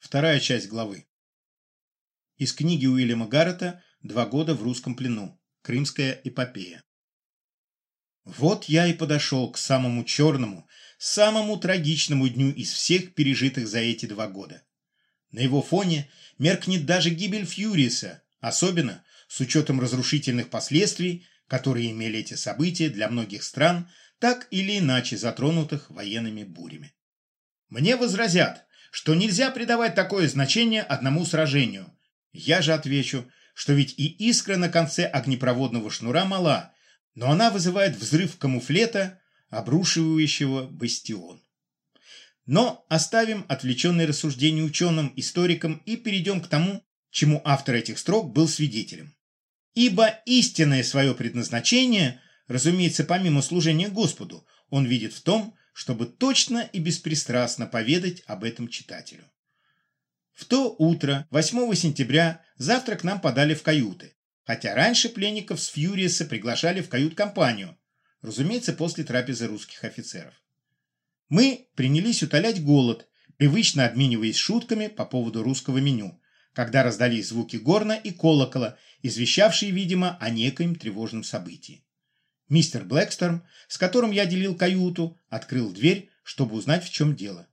Вторая часть главы. Из книги Уильяма Гаррета «Два года в русском плену. Крымская эпопея». Вот я и подошел к самому черному, самому трагичному дню из всех пережитых за эти два года. На его фоне меркнет даже гибель Фьюриса, особенно с учетом разрушительных последствий, которые имели эти события для многих стран, так или иначе затронутых военными бурями. Мне возразят, что нельзя придавать такое значение одному сражению. Я же отвечу, что ведь и искра на конце огнепроводного шнура мала, но она вызывает взрыв камуфлета, обрушивающего бастион. Но оставим отвлеченные рассуждения ученым, историкам и перейдем к тому, чему автор этих строк был свидетелем. Ибо истинное свое предназначение, разумеется, помимо служения Господу, он видит в том, чтобы точно и беспристрастно поведать об этом читателю. В то утро, 8 сентября, завтрак нам подали в каюты, хотя раньше пленников с Фьюриеса приглашали в кают-компанию, разумеется, после трапезы русских офицеров. Мы принялись утолять голод, привычно обмениваясь шутками по поводу русского меню, когда раздались звуки горна и колокола, извещавшие, видимо, о некоем тревожном событии. Мистер Блэксторм, с которым я делил каюту, открыл дверь, чтобы узнать, в чем дело.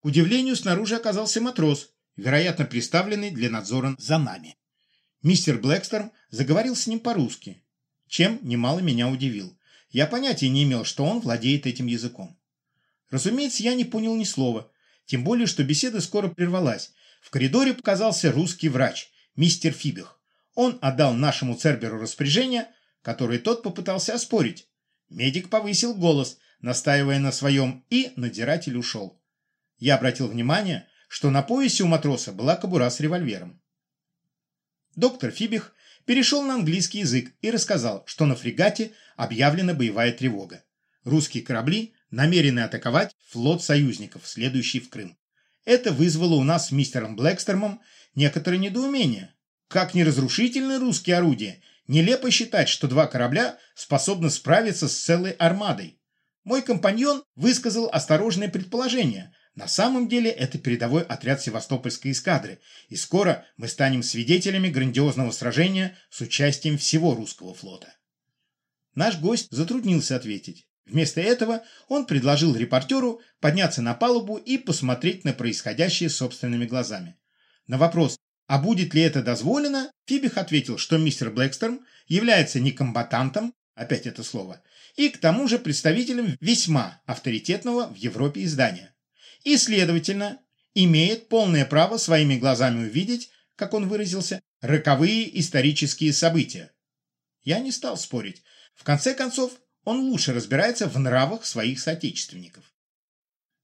К удивлению, снаружи оказался матрос, вероятно, приставленный для надзора за нами. Мистер Блэксторм заговорил с ним по-русски, чем немало меня удивил. Я понятия не имел, что он владеет этим языком. Разумеется, я не понял ни слова, тем более, что беседа скоро прервалась. В коридоре показался русский врач, мистер Фибих. Он отдал нашему Церберу распоряжение – который тот попытался оспорить. Медик повысил голос, настаивая на своем, и надзиратель ушел. Я обратил внимание, что на поясе у матроса была кобура с револьвером. Доктор Фибих перешел на английский язык и рассказал, что на фрегате объявлена боевая тревога. Русские корабли намерены атаковать флот союзников, следующий в Крым. Это вызвало у нас с мистером Блэкстормом некоторое недоумение. Как неразрушительны русские орудия, Нелепо считать, что два корабля способны справиться с целой армадой. Мой компаньон высказал осторожное предположение. На самом деле это передовой отряд Севастопольской эскадры, и скоро мы станем свидетелями грандиозного сражения с участием всего русского флота. Наш гость затруднился ответить. Вместо этого он предложил репортеру подняться на палубу и посмотреть на происходящее собственными глазами. На вопрос, а будет ли это дозволено, Фибих ответил, что мистер Блэкстерм является не комбатантом, опять это слово, и к тому же представителем весьма авторитетного в Европе издания. И, следовательно, имеет полное право своими глазами увидеть, как он выразился, роковые исторические события. Я не стал спорить. В конце концов, он лучше разбирается в нравах своих соотечественников.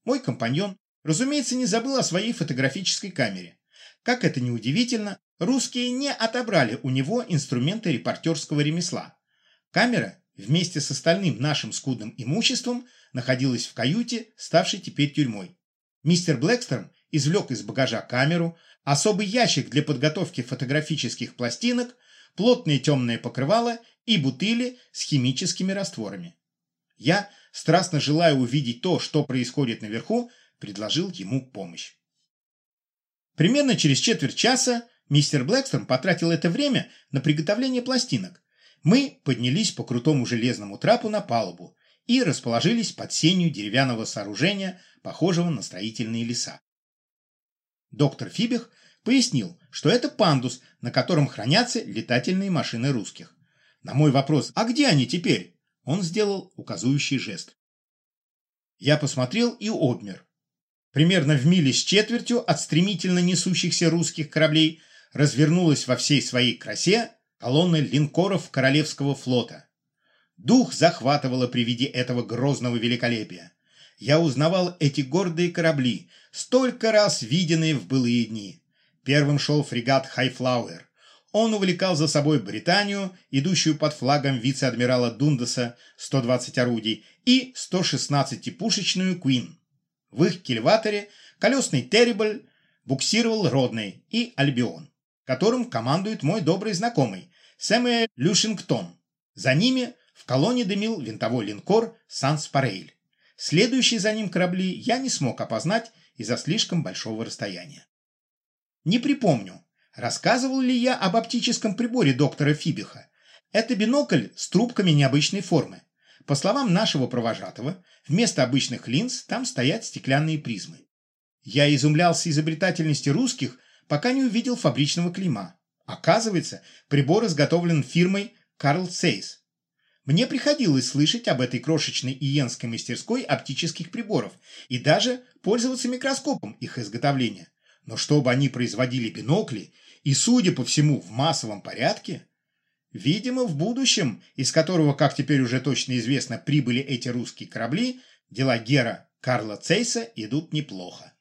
Мой компаньон, разумеется, не забыл о своей фотографической камере. Как это ни удивительно, русские не отобрали у него инструменты репортерского ремесла. Камера вместе с остальным нашим скудным имуществом находилась в каюте, ставшей теперь тюрьмой. Мистер Блэкстерн извлек из багажа камеру, особый ящик для подготовки фотографических пластинок, плотное темное покрывало и бутыли с химическими растворами. Я, страстно желая увидеть то, что происходит наверху, предложил ему помощь. Примерно через четверть часа мистер Блэкстон потратил это время на приготовление пластинок. Мы поднялись по крутому железному трапу на палубу и расположились под сенью деревянного сооружения, похожего на строительные леса. Доктор Фибих пояснил, что это пандус, на котором хранятся летательные машины русских. На мой вопрос «А где они теперь?» он сделал указующий жест. Я посмотрел и обмер. Примерно в миле с четвертью от стремительно несущихся русских кораблей развернулась во всей своей красе колонна линкоров Королевского флота. Дух захватывало при виде этого грозного великолепия. Я узнавал эти гордые корабли, столько раз виденные в былые дни. Первым шел фрегат «Хайфлауэр». Он увлекал за собой Британию, идущую под флагом вице-адмирала Дундаса 120 орудий, и 116-пушечную «Куин». В их кильваторе колесный Террибль буксировал Родный и Альбион, которым командует мой добрый знакомый Сэмюэл Люшингтон. За ними в колонне дымил винтовой линкор Санс-Парейль. Следующие за ним корабли я не смог опознать из-за слишком большого расстояния. Не припомню, рассказывал ли я об оптическом приборе доктора Фибиха. Это бинокль с трубками необычной формы. По словам нашего провожатого, вместо обычных линз там стоят стеклянные призмы. Я изумлялся изобретательности русских, пока не увидел фабричного клейма. Оказывается, прибор изготовлен фирмой Карл Сейс. Мне приходилось слышать об этой крошечной иенской мастерской оптических приборов и даже пользоваться микроскопом их изготовления. Но чтобы они производили бинокли, и, судя по всему, в массовом порядке, видимо, в будущем, из которого, как теперь уже точно известно, прибыли эти русские корабли, дела Гера Карла Цейса идут неплохо.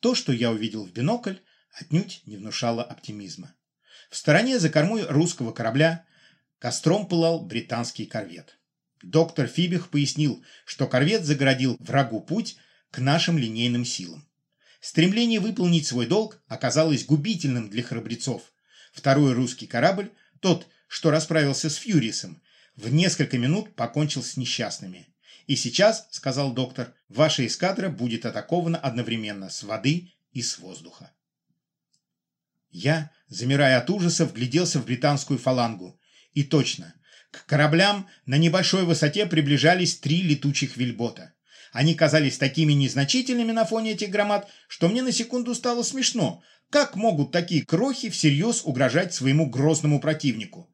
То, что я увидел в бинокль, отнюдь не внушало оптимизма. В стороне за кормой русского корабля костром пылал британский корвет. Доктор Фибих пояснил, что корвет загородил врагу путь к нашим линейным силам. Стремление выполнить свой долг оказалось губительным для храбрецов. Второй русский корабль, тот, что расправился с Фьюрисом, в несколько минут покончил с несчастными. И сейчас, сказал доктор, ваша эскадра будет атакована одновременно с воды и с воздуха. Я, замирая от ужаса, вгляделся в британскую фалангу. И точно, к кораблям на небольшой высоте приближались три летучих вельбота. Они казались такими незначительными на фоне этих громад, что мне на секунду стало смешно. Как могут такие крохи всерьез угрожать своему грозному противнику?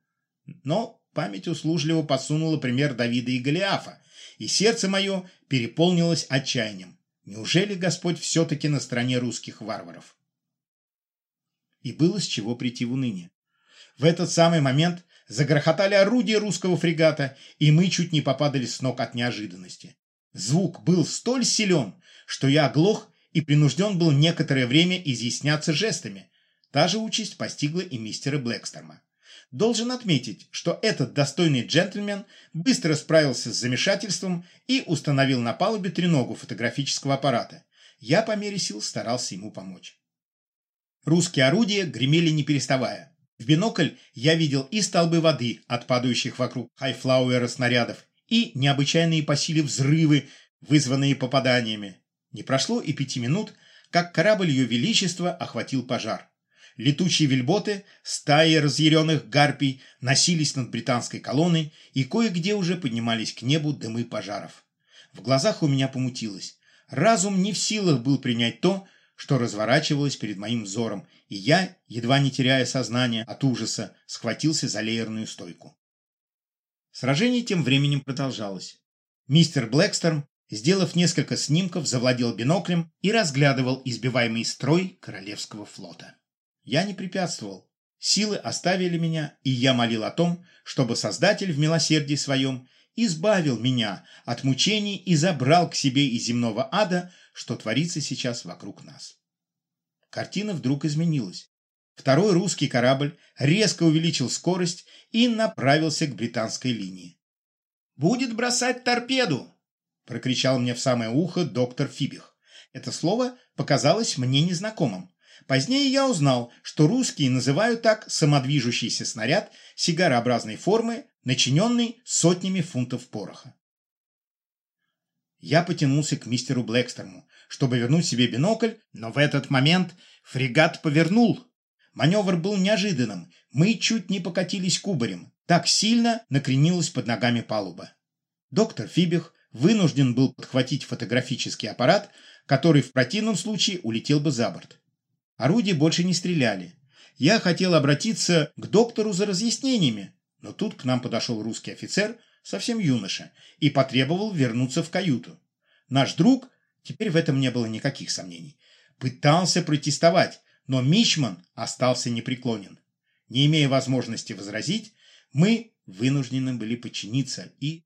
Но память услужливо подсунула пример Давида и Голиафа, и сердце мое переполнилось отчаянием. Неужели Господь все-таки на стороне русских варваров? И было с чего прийти в уныние. В этот самый момент загрохотали орудия русского фрегата, и мы чуть не попадали с ног от неожиданности. Звук был столь силен, что я оглох и принужден был некоторое время изъясняться жестами. Та же участь постигла и мистера Блэкстерма. Должен отметить, что этот достойный джентльмен быстро справился с замешательством и установил на палубе треногу фотографического аппарата. Я по мере сил старался ему помочь. Русские орудия гремели не переставая. В бинокль я видел и столбы воды от падающих вокруг хайфлауэра снарядов, и необычайные по силе взрывы, вызванные попаданиями. Не прошло и пяти минут, как корабль Ее Величества охватил пожар. Летучие вельботы, стаи разъяренных гарпий носились над британской колонной, и кое-где уже поднимались к небу дымы пожаров. В глазах у меня помутилось. Разум не в силах был принять то, что разворачивалось перед моим взором, и я, едва не теряя сознание от ужаса, схватился за леерную стойку. Сражение тем временем продолжалось. Мистер Блэкстерм, сделав несколько снимков, завладел биноклем и разглядывал избиваемый строй Королевского флота. Я не препятствовал. Силы оставили меня, и я молил о том, чтобы Создатель в милосердии своем избавил меня от мучений и забрал к себе из земного ада, что творится сейчас вокруг нас. Картина вдруг изменилась. Второй русский корабль резко увеличил скорость и направился к британской линии. «Будет бросать торпеду!» – прокричал мне в самое ухо доктор Фибих. Это слово показалось мне незнакомым. Позднее я узнал, что русские называют так самодвижущийся снаряд сигарообразной формы, начиненный сотнями фунтов пороха. Я потянулся к мистеру Блэкстерму, чтобы вернуть себе бинокль, но в этот момент фрегат повернул, Маневр был неожиданным. Мы чуть не покатились кубарем. Так сильно накренилась под ногами палуба. Доктор Фибих вынужден был подхватить фотографический аппарат, который в противном случае улетел бы за борт. Орудия больше не стреляли. Я хотел обратиться к доктору за разъяснениями, но тут к нам подошел русский офицер, совсем юноша, и потребовал вернуться в каюту. Наш друг, теперь в этом не было никаких сомнений, пытался протестовать, но Мичман остался непреклонен. Не имея возможности возразить, мы вынуждены были подчиниться и